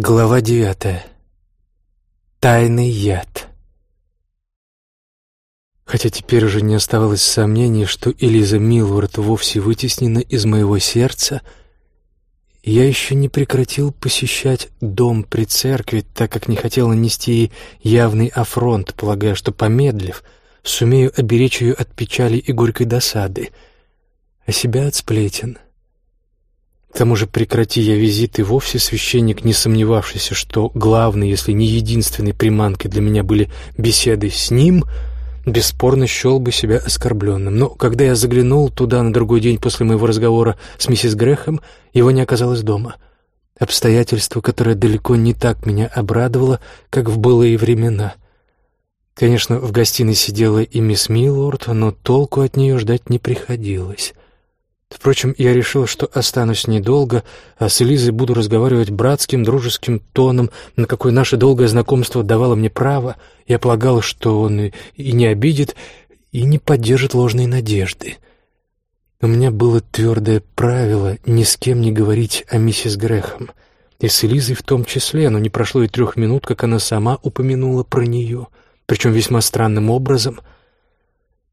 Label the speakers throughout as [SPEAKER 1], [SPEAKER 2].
[SPEAKER 1] Глава девятая. Тайный яд. Хотя теперь уже не оставалось сомнений, что Элиза Милворд вовсе вытеснена из моего сердца, я еще не прекратил посещать дом при церкви, так как не хотел нанести ей явный афронт, полагая, что, помедлив, сумею оберечь ее от печали и горькой досады, а себя от сплетен — к тому же прекрати я визит, и вовсе священник, не сомневавшийся, что главной, если не единственной приманкой для меня были беседы с ним, бесспорно счел бы себя оскорбленным. Но когда я заглянул туда на другой день после моего разговора с миссис Грехом, его не оказалось дома. Обстоятельство, которое далеко не так меня обрадовало, как в былые времена. Конечно, в гостиной сидела и мисс Миллорд, но толку от нее ждать не приходилось. Впрочем, я решил, что останусь недолго, а с Элизой буду разговаривать братским, дружеским тоном, на какой наше долгое знакомство давало мне право. Я полагал, что он и не обидит, и не поддержит ложной надежды. У меня было твердое правило ни с кем не говорить о миссис Грехом, и с Элизой в том числе, но не прошло и трех минут, как она сама упомянула про нее, причем весьма странным образом.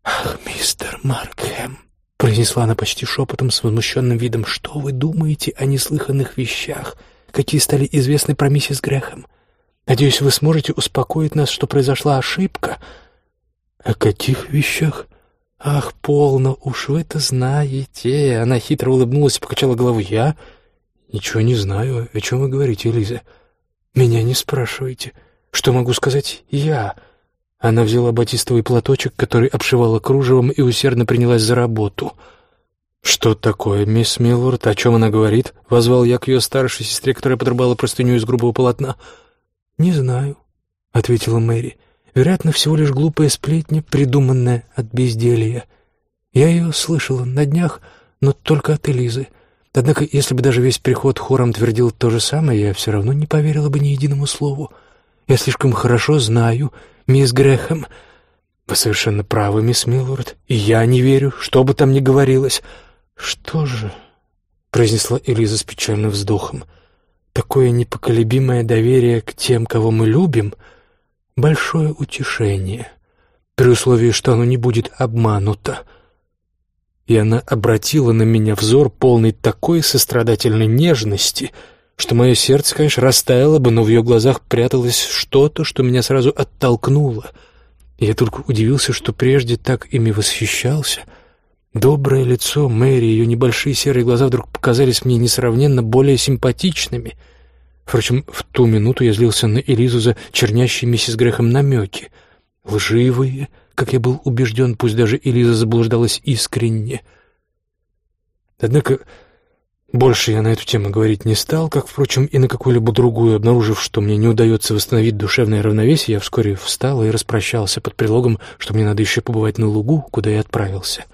[SPEAKER 1] «Ах, мистер Маркхэм!» Произнесла она почти шепотом с возмущенным видом. «Что вы думаете о неслыханных вещах, какие стали известны про миссис Грэхэм? Надеюсь, вы сможете успокоить нас, что произошла ошибка». «О каких вещах?» «Ах, полно, уж вы это знаете!» Она хитро улыбнулась и покачала головой. «Я? Ничего не знаю. О чем вы говорите, Элиза? Меня не спрашивайте. Что могу сказать я?» Она взяла батистовый платочек, который обшивала кружевом, и усердно принялась за работу. «Что такое, мисс Миллорд? О чем она говорит?» — возвал я к ее старшей сестре, которая подрубала простыню из грубого полотна. «Не знаю», — ответила Мэри. «Вероятно, всего лишь глупая сплетня, придуманная от безделья. Я ее слышала на днях, но только от Элизы. Однако, если бы даже весь приход хором твердил то же самое, я все равно не поверила бы ни единому слову. Я слишком хорошо знаю мисс Грэхэм. Вы совершенно правы, мисс Миллорд, и я не верю, что бы там ни говорилось. Что же, произнесла Элиза с печальным вздохом, такое непоколебимое доверие к тем, кого мы любим, большое утешение, при условии, что оно не будет обмануто. И она обратила на меня взор, полный такой сострадательной нежности — что мое сердце, конечно, растаяло бы, но в ее глазах пряталось что-то, что меня сразу оттолкнуло. И я только удивился, что прежде так ими восхищался. Доброе лицо Мэри, ее небольшие серые глаза вдруг показались мне несравненно более симпатичными. Впрочем, в ту минуту я злился на Элизу за чернящие миссис Грехом намеки. Лживые, как я был убежден, пусть даже Элиза заблуждалась искренне. Однако больше я на эту тему говорить не стал, как, впрочем, и на какую-либо другую, обнаружив, что мне не удается восстановить душевное равновесие, я вскоре встал и распрощался под предлогом, что мне надо еще побывать на лугу, куда я отправился.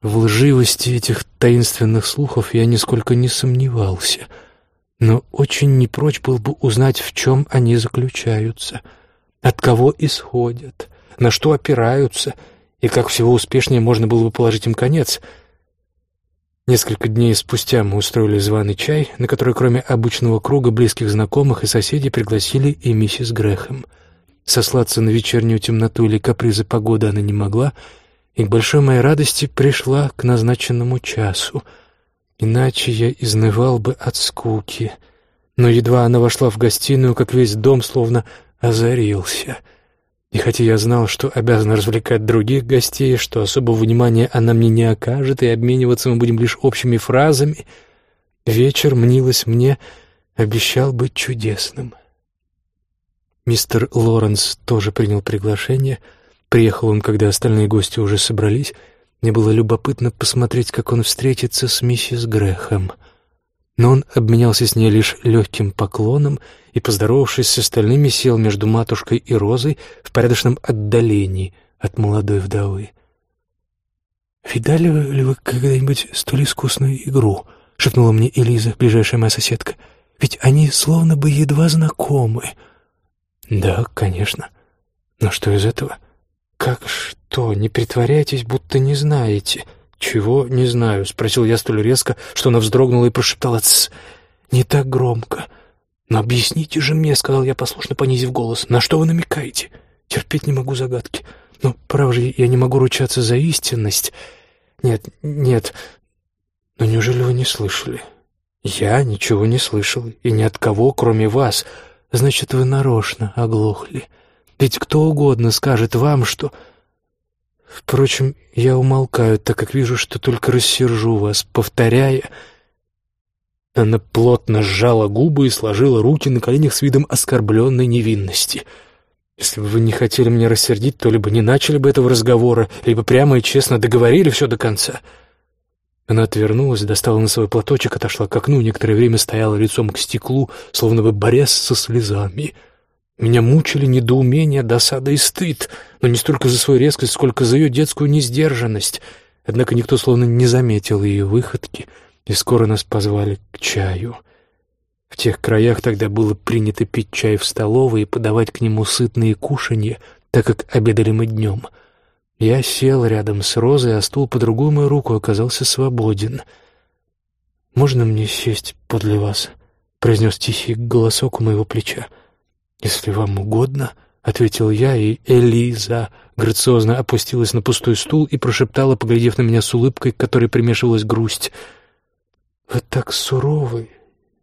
[SPEAKER 1] В лживости этих таинственных слухов я нисколько не сомневался, но очень не прочь был бы узнать, в чем они заключаются, от кого исходят, на что опираются, и как всего успешнее можно было бы положить им конец — Несколько дней спустя мы устроили званый чай, на который кроме обычного круга близких знакомых и соседей пригласили и миссис Грэхэм. Сослаться на вечернюю темноту или капризы погоды она не могла, и к большой моей радости пришла к назначенному часу. Иначе я изнывал бы от скуки. Но едва она вошла в гостиную, как весь дом словно озарился — и хотя я знал, что обязан развлекать других гостей, что особого внимания она мне не окажет, и обмениваться мы будем лишь общими фразами, вечер, мнилось мне, обещал быть чудесным. Мистер Лоренс тоже принял приглашение. Приехал он, когда остальные гости уже собрались. Мне было любопытно посмотреть, как он встретится с миссис Грэхэм — но он обменялся с ней лишь легким поклоном и, поздоровавшись с остальными, сел между матушкой и Розой в порядочном отдалении от молодой вдовы. «Видали ли вы когда-нибудь столь искусную игру?» — шепнула мне Элиза, ближайшая моя соседка. «Ведь они словно бы едва знакомы». «Да, конечно. Но что из этого? Как что? Не притворяйтесь, будто не знаете». «Чего? Не знаю», — спросил я столь резко, что она вздрогнула и прошептала «Тсс, не так громко». «Но объясните же мне», — сказал я, послушно понизив голос, — «на что вы намекаете? Терпеть не могу загадки. Но, правда же, я не могу ручаться за истинность. Нет, нет. Но неужели вы не слышали?» «Я ничего не слышал, и ни от кого, кроме вас. Значит, вы нарочно оглохли. Ведь кто угодно скажет вам, что...» Впрочем, я умолкаю, так как вижу, что только рассержу вас, повторяя... Она плотно сжала губы и сложила руки на коленях с видом оскорбленной невинности. Если бы вы не хотели меня рассердить, то либо не начали бы этого разговора, либо прямо и честно договорили все до конца. Она отвернулась, достала на свой платочек, отошла к окну, некоторое время стояла лицом к стеклу, словно бы борясь со слезами. Меня мучили недоумение, досада и стыд, но не столько за свою резкость, сколько за ее детскую несдержанность. Однако никто словно не заметил ее выходки — и скоро нас позвали к чаю. В тех краях тогда было принято пить чай в столовой и подавать к нему сытные кушанья, так как обедали мы днем. Я сел рядом с Розой, а стул по другую мою руку оказался свободен. «Можно мне сесть подле вас?» — произнес тихий голосок у моего плеча. «Если вам угодно», — ответил я, и Элиза грациозно опустилась на пустой стул и прошептала, поглядев на меня с улыбкой, к которой примешивалась грусть — «Вы так суровы,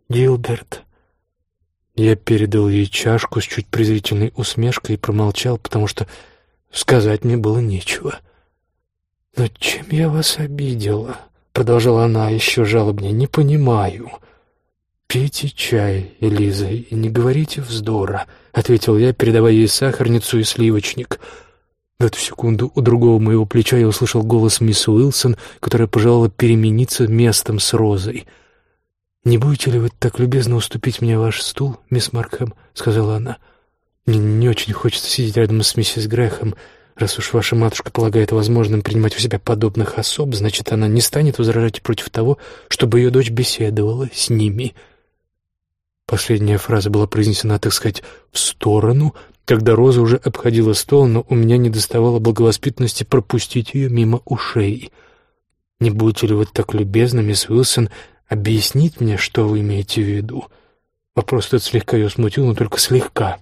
[SPEAKER 1] Гилберт». Я передал ей чашку с чуть презрительной усмешкой и промолчал, потому что сказать мне было нечего. «Но чем я вас обидела?» — продолжала она еще жалобнее. «Не понимаю». «Пейте чай, Элиза, и не говорите вздора», — ответил я, передавая ей сахарницу и сливочник — в эту секунду у другого моего плеча я услышал голос мисс Уилсон, которая пожелала перемениться местом с Розой. «Не будете ли вы так любезно уступить мне ваш стул, мисс Маркхэм?» — сказала она. «Мне не очень хочется сидеть рядом с миссис Грэхэм. Раз уж ваша матушка полагает возможным принимать у себя подобных особ, значит, она не станет возражать против того, чтобы ее дочь беседовала с ними». Последняя фраза была произнесена, так сказать, в сторону, когда Роза уже обходила стол, но у меня не доставало благовоспитанности пропустить ее мимо ушей. «Не будете ли вы так любезны, мисс Уилсон, объяснить мне, что вы имеете в виду?» Вопрос этот слегка ее смутил, но только слегка.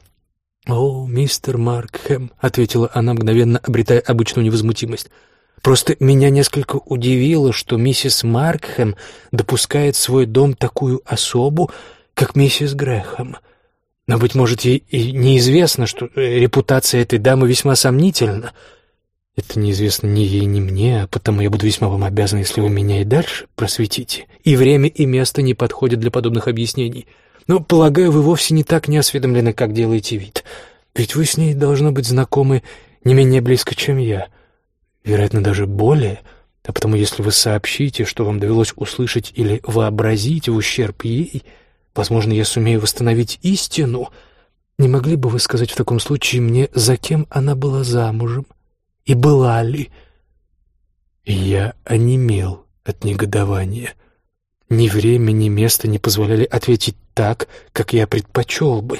[SPEAKER 1] «О, мистер Маркхэм», — ответила она, мгновенно обретая обычную невозмутимость, — «просто меня несколько удивило, что миссис Маркхэм допускает в свой дом такую особу, как миссис Грэхэм». Но, быть может, ей и неизвестно, что э, репутация этой дамы весьма сомнительна. Это неизвестно ни ей, ни мне, а потому я буду весьма вам обязан, если вы меня и дальше просветите. И время, и место не подходят для подобных объяснений. Но, полагаю, вы вовсе не так не осведомлены, как делаете вид. Ведь вы с ней, должно быть, знакомы не менее близко, чем я. Вероятно, даже более. А потому, если вы сообщите, что вам довелось услышать или вообразить в ущерб ей, Возможно, я сумею восстановить истину. Не могли бы вы сказать в таком случае мне, за кем она была замужем? И была ли?» Я онемел от негодования. Ни время, ни место не позволяли ответить так, как я предпочел бы.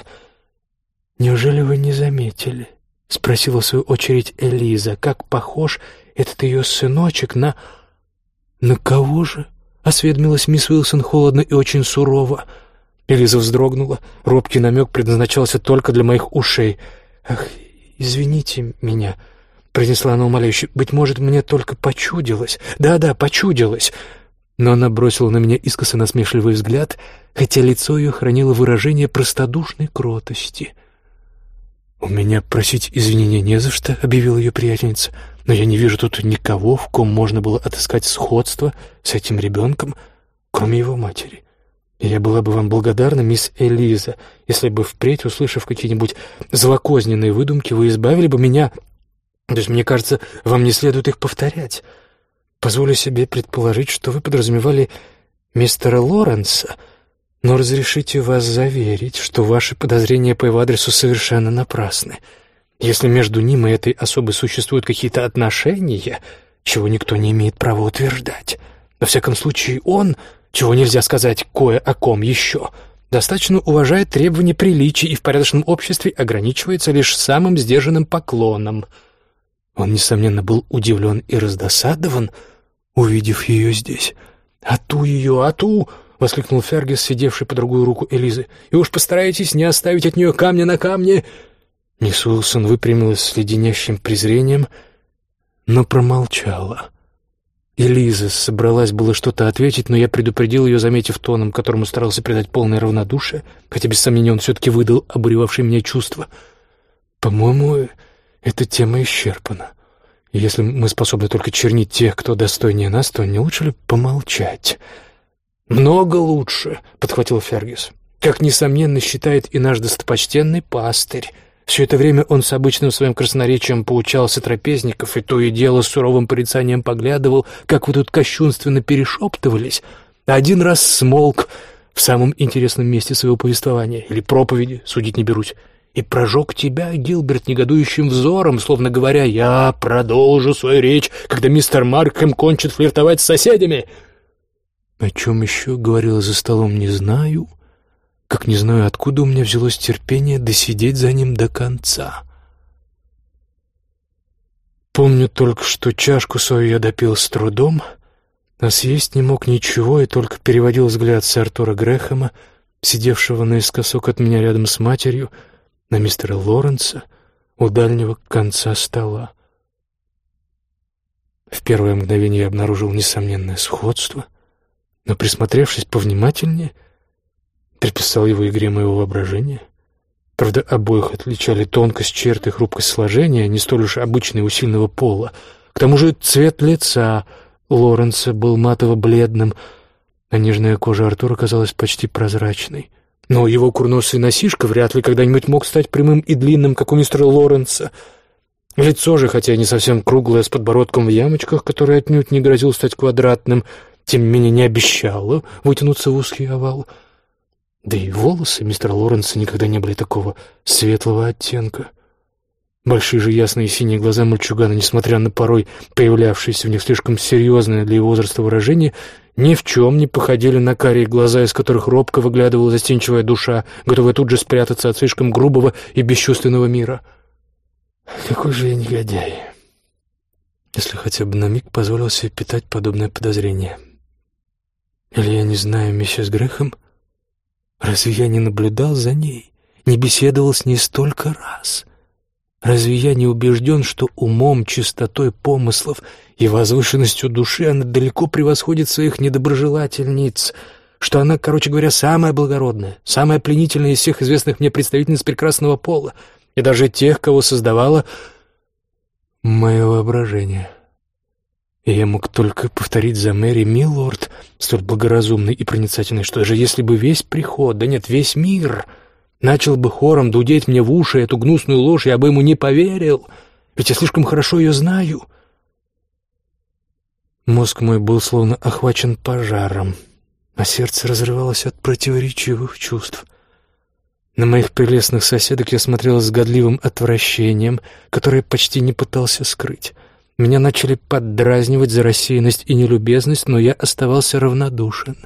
[SPEAKER 1] «Неужели вы не заметили?» — спросила в свою очередь Элиза. «Как похож этот ее сыночек на...» «На кого же?» — осведомилась мисс Уилсон холодно и очень сурово. Элиза вздрогнула. Робкий намек предназначался только для моих ушей. «Ах, извините меня», — произнесла она умоляюще. «Быть может, мне только почудилось. Да-да, почудилось». Но она бросила на меня искоса насмешливый взгляд, хотя лицо ее хранило выражение простодушной кротости. «У меня просить извинения не за что», — объявила ее приятельница. «Но я не вижу тут никого, в ком можно было отыскать сходство с этим ребенком, кроме его матери. Я была бы вам благодарна, мисс Элиза, если бы впредь, услышав какие-нибудь злокозненные выдумки, вы избавили бы меня... То есть, мне кажется, вам не следует их повторять. Позволю себе предположить, что вы подразумевали мистера Лоренса, но разрешите вас заверить, что ваши подозрения по его адресу совершенно напрасны. Если между ним и этой особой существуют какие-то отношения, чего никто не имеет права утверждать. Во всяком случае, он чего нельзя сказать кое о ком еще, достаточно уважает требования приличий и в порядочном обществе ограничивается лишь самым сдержанным поклоном. Он, несомненно, был удивлен и раздосадован, увидев ее здесь. А ту ее, а ту — воскликнул Фергис, сидевший по другую руку Элизы. «И уж постарайтесь не оставить от нее камня на камне!» Мисс Уилсон выпрямилась с леденящим презрением, но промолчала. Элиза собралась было что-то ответить, но я предупредил ее, заметив тоном, которому старался придать полное равнодушие, хотя без сомнения он все-таки выдал обуревавшее меня чувство. «По-моему, эта тема исчерпана. И если мы способны только чернить тех, кто достойнее нас, то не лучше ли помолчать?» «Много лучше», — подхватил Фергюс. «Как, несомненно, считает и наш достопочтенный пастырь». Все это время он с обычным своим красноречием поучался трапезников и то и дело с суровым порицанием поглядывал, как вы тут кощунственно перешептывались. Один раз смолк в самом интересном месте своего повествования или проповеди, судить не берусь, и прожег тебя, Гилберт, негодующим взором, словно говоря, «Я продолжу свою речь, когда мистер Маркхэм кончит флиртовать с соседями». О чем еще говорила за столом, не знаю, как не знаю, откуда у меня взялось терпение досидеть за ним до конца. Помню только, что чашку свою я допил с трудом, а съесть не мог ничего и только переводил взгляд с Артура Грэхэма, сидевшего наискосок от меня рядом с матерью, на мистера Лоренса у дальнего конца стола. В первое мгновение я обнаружил несомненное сходство, но, присмотревшись повнимательнее — приписал его игре моего воображения. Правда, обоих отличали тонкость черт и хрупкость сложения, не столь уж обычной у сильного пола. К тому же цвет лица Лоренса был матово-бледным, а нежная кожа Артура казалась почти прозрачной. Но его курносый носишка вряд ли когда-нибудь мог стать прямым и длинным, как у мистера Лоренса. Лицо же, хотя и не совсем круглое, с подбородком в ямочках, который отнюдь не грозил стать квадратным, тем не менее не обещало вытянуться в узкий овал — да и волосы мистера Лоренса никогда не были такого светлого оттенка. Большие же ясные синие глаза мальчугана, несмотря на порой появлявшиеся в них слишком серьезное для его возраста выражение, ни в чем не походили на карие глаза, из которых робко выглядывала застенчивая душа, готовая тут же спрятаться от слишком грубого и бесчувственного мира. Какой же я негодяй, если хотя бы на миг позволил себе питать подобное подозрение. Или я не знаю миссис Грехом? — Разве я не наблюдал за ней, не беседовал с ней столько раз? Разве я не убежден, что умом, чистотой помыслов и возвышенностью души она далеко превосходит своих недоброжелательниц, что она, короче говоря, самая благородная, самая пленительная из всех известных мне представительниц прекрасного пола, и даже тех, кого создавала мое воображение?» И я мог только повторить за Мэри Миллорд, столь благоразумный и проницательный, что даже если бы весь приход, да нет, весь мир, начал бы хором дудеть мне в уши эту гнусную ложь, я бы ему не поверил, ведь я слишком хорошо ее знаю. Мозг мой был словно охвачен пожаром, а сердце разрывалось от противоречивых чувств. На моих прелестных соседок я смотрел с годливым отвращением, которое почти не пытался скрыть. Меня начали поддразнивать за рассеянность и нелюбезность, но я оставался равнодушен.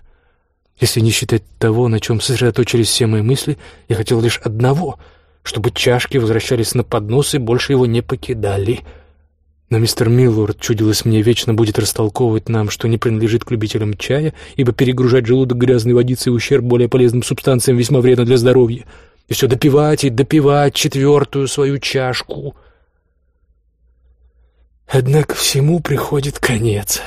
[SPEAKER 1] Если не считать того, на чем сосредоточились все мои мысли, я хотел лишь одного — чтобы чашки возвращались на поднос и больше его не покидали. Но мистер Миллорд, чудилось мне, вечно будет растолковывать нам, что не принадлежит к любителям чая, ибо перегружать желудок грязной водицей ущерб более полезным субстанциям весьма вредно для здоровья. И все допивать и допивать четвертую свою чашку — Однако всему приходит конец.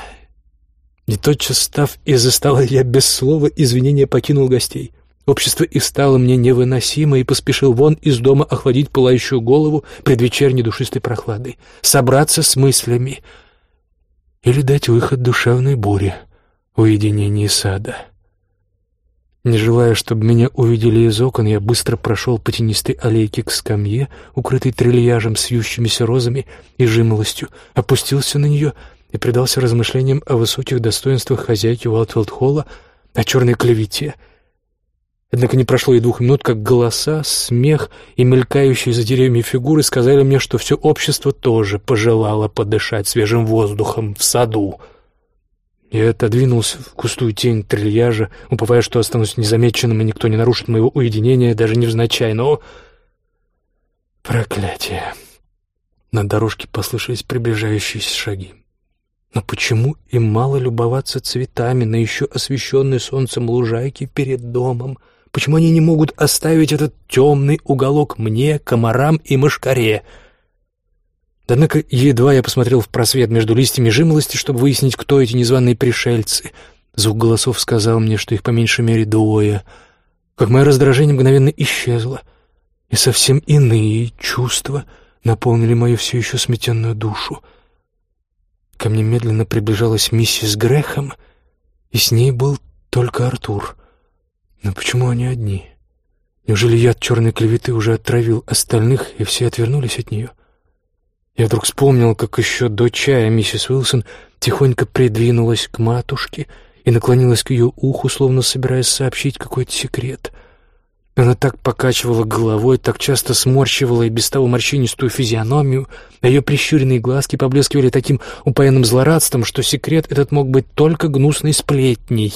[SPEAKER 1] И тотчас став из-за стола, я без слова извинения покинул гостей. Общество их стало мне невыносимо, и поспешил вон из дома охладить пылающую голову предвечерней душистой прохладой, собраться с мыслями или дать выход душевной буре в уединении сада. Не желая, чтобы меня увидели из окон, я быстро прошел по тенистой аллейке к скамье, укрытой трильяжем с вьющимися розами и жимолостью, опустился на нее и предался размышлениям о высоких достоинствах хозяйки Уалтфилд-Холла, о черной клевете. Однако не прошло и двух минут, как голоса, смех и мелькающие за деревьями фигуры сказали мне, что все общество тоже пожелало подышать свежим воздухом в саду. Я отодвинулся в густую тень трильяжа, уповая, что останусь незамеченным, и никто не нарушит моего уединения, даже невзначай, но... Проклятие! На дорожке послышались приближающиеся шаги. Но почему им мало любоваться цветами на еще освещенной солнцем лужайке перед домом? Почему они не могут оставить этот темный уголок мне, комарам и мошкаре? Однако едва я посмотрел в просвет между листьями жимолости, чтобы выяснить, кто эти незваные пришельцы. Звук голосов сказал мне, что их по меньшей мере двое. Как мое раздражение мгновенно исчезло, и совсем иные чувства наполнили мою все еще сметенную душу. Ко мне медленно приближалась миссис Грэхэм, и с ней был только Артур. Но почему они одни? Неужели яд черной клеветы уже отравил остальных, и все отвернулись от нее?» Я вдруг вспомнил, как еще до чая миссис Уилсон тихонько придвинулась к матушке и наклонилась к ее уху, словно собираясь сообщить какой-то секрет. Она так покачивала головой, так часто сморщивала и без того морщинистую физиономию, а ее прищуренные глазки поблескивали таким упоенным злорадством, что секрет этот мог быть только гнусной сплетней.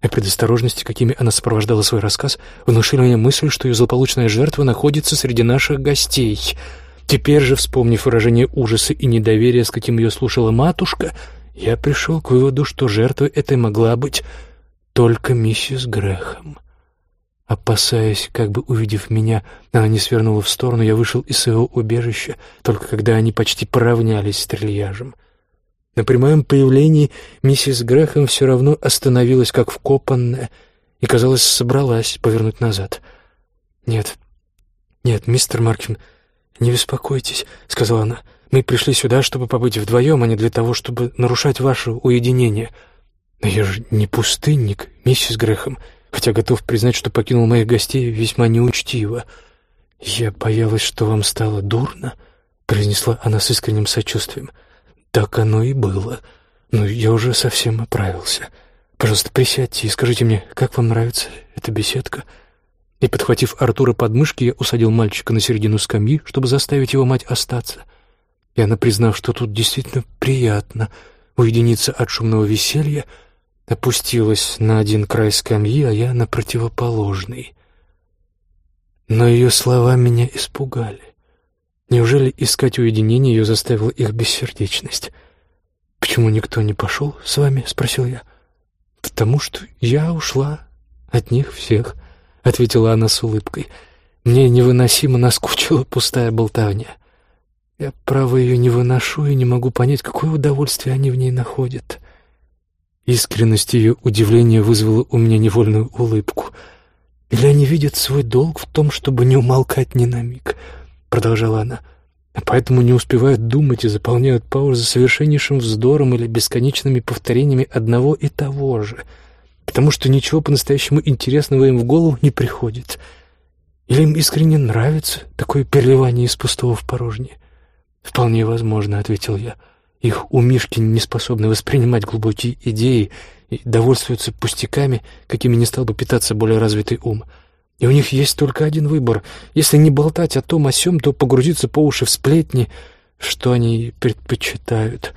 [SPEAKER 1] А предосторожности, какими она сопровождала свой рассказ, внушили мне мысль, что ее злополучная жертва находится среди наших гостей — Теперь же, вспомнив выражение ужаса и недоверия, с каким ее слушала матушка, я пришел к выводу, что жертвой этой могла быть только миссис Грэхэм. Опасаясь, как бы увидев меня, она не свернула в сторону, я вышел из своего убежища, только когда они почти поравнялись с трильяжем. На прямом появлении миссис Грэхэм все равно остановилась, как вкопанная, и, казалось, собралась повернуть назад. «Нет, нет, мистер Маркин», «Не беспокойтесь», — сказала она. «Мы пришли сюда, чтобы побыть вдвоем, а не для того, чтобы нарушать ваше уединение. Но я же не пустынник, миссис Грэхэм, хотя готов признать, что покинул моих гостей весьма неучтиво. Я боялась, что вам стало дурно», — произнесла она с искренним сочувствием. «Так оно и было. Но я уже совсем оправился. Пожалуйста, присядьте и скажите мне, как вам нравится эта беседка?» И, подхватив Артура под мышки, я усадил мальчика на середину скамьи, чтобы заставить его мать остаться. И она, признав, что тут действительно приятно уединиться от шумного веселья, опустилась на один край скамьи, а я на противоположный. Но ее слова меня испугали. Неужели искать уединение ее заставила их бессердечность? «Почему никто не пошел с вами?» — спросил я. «Потому что я ушла от них всех» ответила она с улыбкой. Мне невыносимо наскучила пустая болтовня. Я, право, ее не выношу и не могу понять, какое удовольствие они в ней находят. Искренность ее удивления вызвала у меня невольную улыбку. «Или они видят свой долг в том, чтобы не умолкать ни на миг», — продолжала она, «а поэтому не успевают думать и заполняют паузы совершеннейшим вздором или бесконечными повторениями одного и того же» потому что ничего по-настоящему интересного им в голову не приходит. Или им искренне нравится такое переливание из пустого в порожнее? «Вполне возможно», — ответил я. «Их умишки не способны воспринимать глубокие идеи и довольствуются пустяками, какими не стал бы питаться более развитый ум. И у них есть только один выбор. Если не болтать о том о сём, то погрузиться по уши в сплетни, что они предпочитают.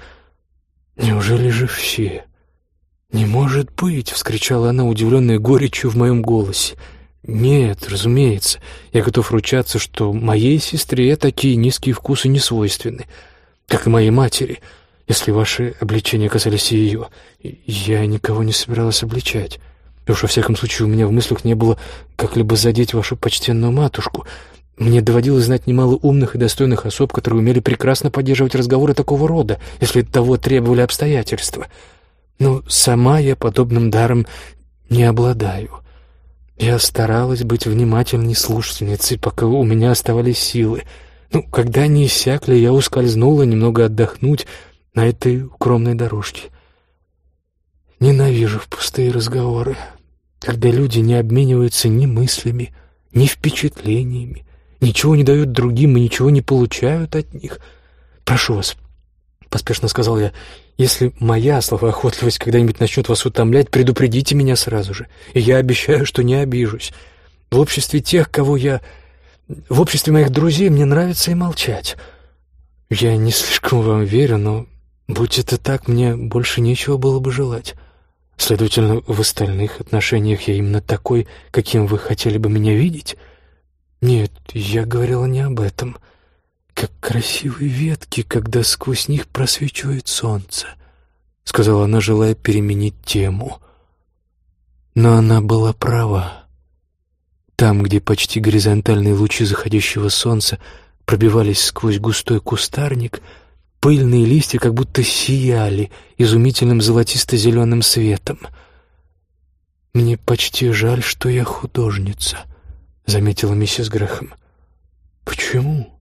[SPEAKER 1] Неужели же все?» «Не может быть!» — вскричала она, удивленная горечью в моем голосе. «Нет, разумеется, я готов ручаться, что моей сестре такие низкие вкусы не свойственны, как и моей матери, если ваши обличения касались ее. Я никого не собиралась обличать. И уж во всяком случае у меня в мыслях не было как-либо задеть вашу почтенную матушку. Мне доводилось знать немало умных и достойных особ, которые умели прекрасно поддерживать разговоры такого рода, если того требовали обстоятельства». Но сама я подобным даром не обладаю. Я старалась быть внимательной слушательницей, пока у меня оставались силы. Ну, когда они иссякли, я ускользнула немного отдохнуть на этой укромной дорожке. Ненавижу пустые разговоры, когда люди не обмениваются ни мыслями, ни впечатлениями, ничего не дают другим и ничего не получают от них. Прошу вас, — поспешно сказал я, если моя словоохотливость когда-нибудь начнет вас утомлять, предупредите меня сразу же, и я обещаю, что не обижусь. В обществе тех, кого я... В обществе моих друзей мне нравится и молчать. Я не слишком вам верю, но, будь это так, мне больше нечего было бы желать. Следовательно, в остальных отношениях я именно такой, каким вы хотели бы меня видеть? Нет, я говорила не об этом как красивые ветки, когда сквозь них просвечивает солнце. сказала она, желая переменить тему. Но она была права. Там, где почти горизонтальные лучи заходящего солнца пробивались сквозь густой кустарник, пыльные листья как будто сияли изумительным золотисто-зеленым светом. «Мне почти жаль, что я художница», — заметила миссис Грэхэм. «Почему?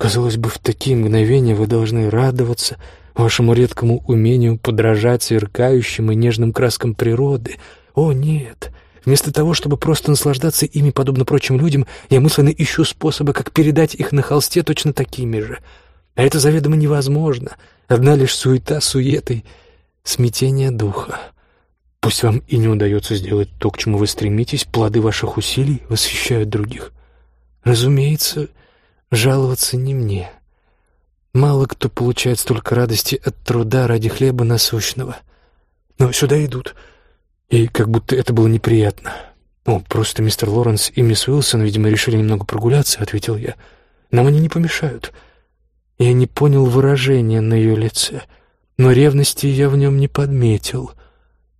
[SPEAKER 1] Казалось бы, в такие мгновения вы должны радоваться вашему редкому умению подражать сверкающим и нежным краскам природы. О, нет!» Вместо того, чтобы просто наслаждаться ими, подобно прочим людям, я мысленно ищу способы, как передать их на холсте точно такими же. А это заведомо невозможно. Одна лишь суета суетой, смятение духа. Пусть вам и не удается сделать то, к чему вы стремитесь, плоды ваших усилий восхищают других. Разумеется, жаловаться не мне. Мало кто получает столько радости от труда ради хлеба насущного. Но сюда идут, и как будто это было неприятно. «О, просто мистер Лоренс и мисс Уилсон, видимо, решили немного прогуляться», — ответил я. «Нам они не помешают». Я не понял выражения на ее лице, но ревности я в нем не подметил.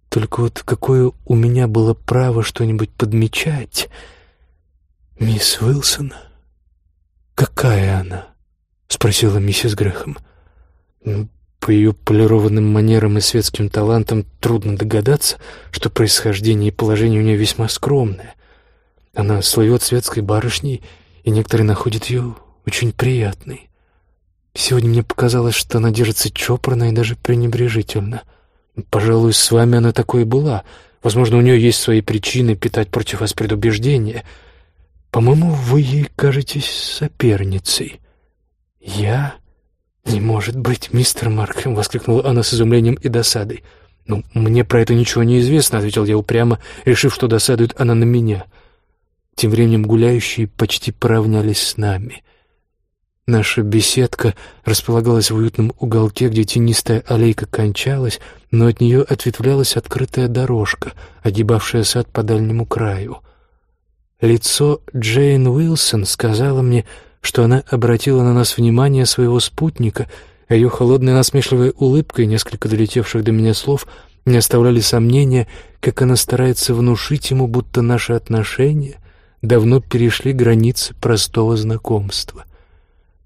[SPEAKER 1] Только вот какое у меня было право что-нибудь подмечать? Мисс Уилсон? Какая она? Спросила миссис Грэхэм. Ну, по ее полированным манерам и светским талантам трудно догадаться, что происхождение и положение у нее весьма скромное. Она слывет светской барышней, и некоторые находят ее очень приятной. Сегодня мне показалось, что она держится чопорно и даже пренебрежительно. Пожалуй, с вами она такой и была. Возможно, у нее есть свои причины питать против вас предубеждения. По-моему, вы ей кажетесь соперницей. Я? Не может быть, мистер Маркхэм, воскликнула она с изумлением и досадой. «Ну, мне про это ничего не известно», — ответил я упрямо, решив, что досадует она на меня. Тем временем гуляющие почти поравнялись с нами. Наша беседка располагалась в уютном уголке, где тенистая аллейка кончалась, но от нее ответвлялась открытая дорожка, огибавшая сад по дальнему краю. Лицо Джейн Уилсон сказала мне, что она обратила на нас внимание своего спутника, а ее холодная насмешливая улыбка и несколько долетевших до меня слов не оставляли сомнения, как она старается внушить ему, будто наши отношения давно перешли границы простого знакомства.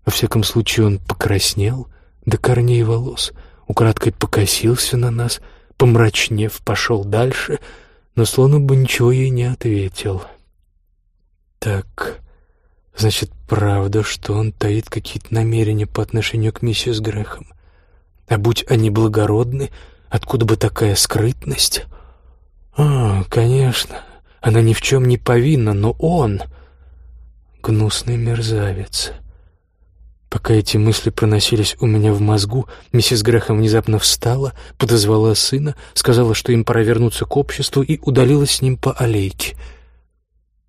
[SPEAKER 1] Во всяком случае, он покраснел до корней волос, украдкой покосился на нас, помрачнев, пошел дальше, но словно бы ничего ей не ответил. Так, значит, правда, что он таит какие-то намерения по отношению к миссис Грехом. А будь они благородны, откуда бы такая скрытность? А, конечно, она ни в чем не повинна, но он — гнусный мерзавец. Пока эти мысли проносились у меня в мозгу, миссис Грэхэм внезапно встала, подозвала сына, сказала, что им пора вернуться к обществу, и удалилась с ним по аллейке.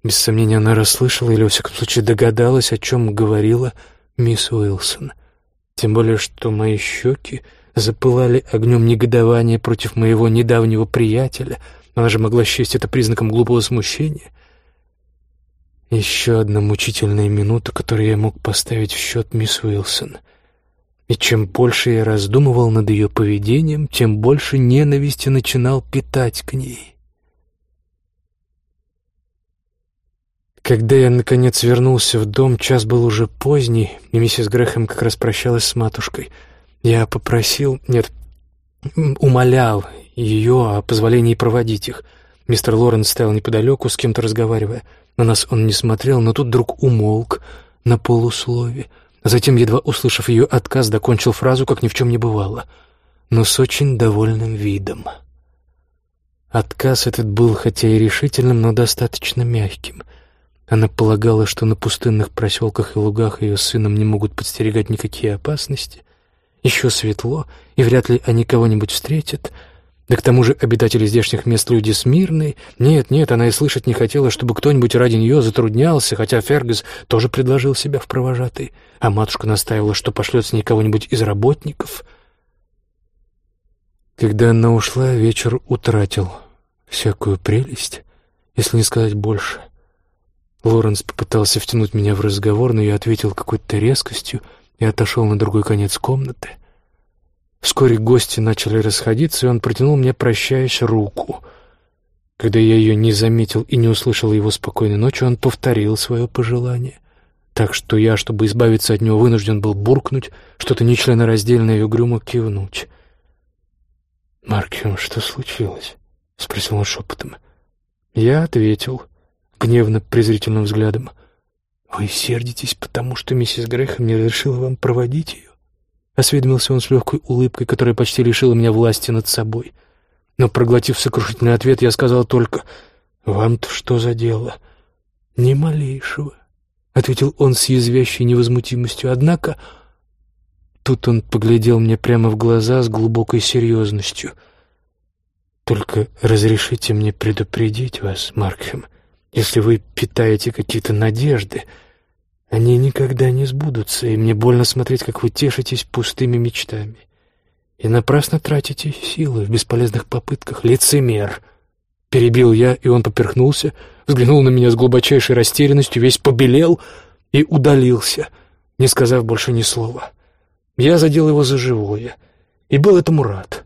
[SPEAKER 1] Без сомнения, она расслышала или, во всяком случае, догадалась, о чем говорила мисс Уилсон. Тем более, что мои щеки запылали огнем негодования против моего недавнего приятеля. Она же могла счесть это признаком глупого смущения. Еще одна мучительная минута, которую я мог поставить в счет мисс Уилсон. И чем больше я раздумывал над ее поведением, тем больше ненависти начинал питать к ней. Когда я, наконец, вернулся в дом, час был уже поздний, и миссис Грэхэм как раз прощалась с матушкой. Я попросил, нет, умолял ее о позволении проводить их. Мистер Лоренс стоял неподалеку, с кем-то разговаривая. На нас он не смотрел, но тут вдруг умолк на полуслове. Затем, едва услышав ее отказ, докончил фразу, как ни в чем не бывало, но с очень довольным видом. Отказ этот был хотя и решительным, но достаточно мягким. Она полагала, что на пустынных проселках и лугах ее сыном не могут подстерегать никакие опасности. Еще светло, и вряд ли они кого-нибудь встретят — да к тому же обитатели здешних мест люди смирные. Нет, нет, она и слышать не хотела, чтобы кто-нибудь ради нее затруднялся, хотя Фергас тоже предложил себя в провожатый, а матушка настаивала, что пошлет с ней кого-нибудь из работников. Когда она ушла, вечер утратил всякую прелесть, если не сказать больше. Лоренс попытался втянуть меня в разговор, но я ответил какой-то резкостью и отошел на другой конец комнаты — Вскоре гости начали расходиться, и он протянул мне, прощаясь, руку. Когда я ее не заметил и не услышал его спокойной ночи, он повторил свое пожелание. Так что я, чтобы избавиться от него, вынужден был буркнуть, что-то нечленораздельное и угрюмо кивнуть. «Маркиум, что случилось?» — спросил он шепотом. Я ответил, гневно-презрительным взглядом. «Вы сердитесь, потому что миссис Грэхэм не разрешила вам проводить ее?» Осведомился он с легкой улыбкой, которая почти лишила меня власти над собой. Но, проглотив сокрушительный ответ, я сказал только «Вам-то что за дело?» «Ни малейшего», — ответил он с язвящей невозмутимостью. Однако тут он поглядел мне прямо в глаза с глубокой серьезностью. «Только разрешите мне предупредить вас, Маркхэм, если вы питаете какие-то надежды...» Они никогда не сбудутся, и мне больно смотреть, как вы тешитесь пустыми мечтами. И напрасно тратите силы в бесполезных попытках. Лицемер!» Перебил я, и он поперхнулся, взглянул на меня с глубочайшей растерянностью, весь побелел и удалился, не сказав больше ни слова. Я задел его за живое, и был этому рад.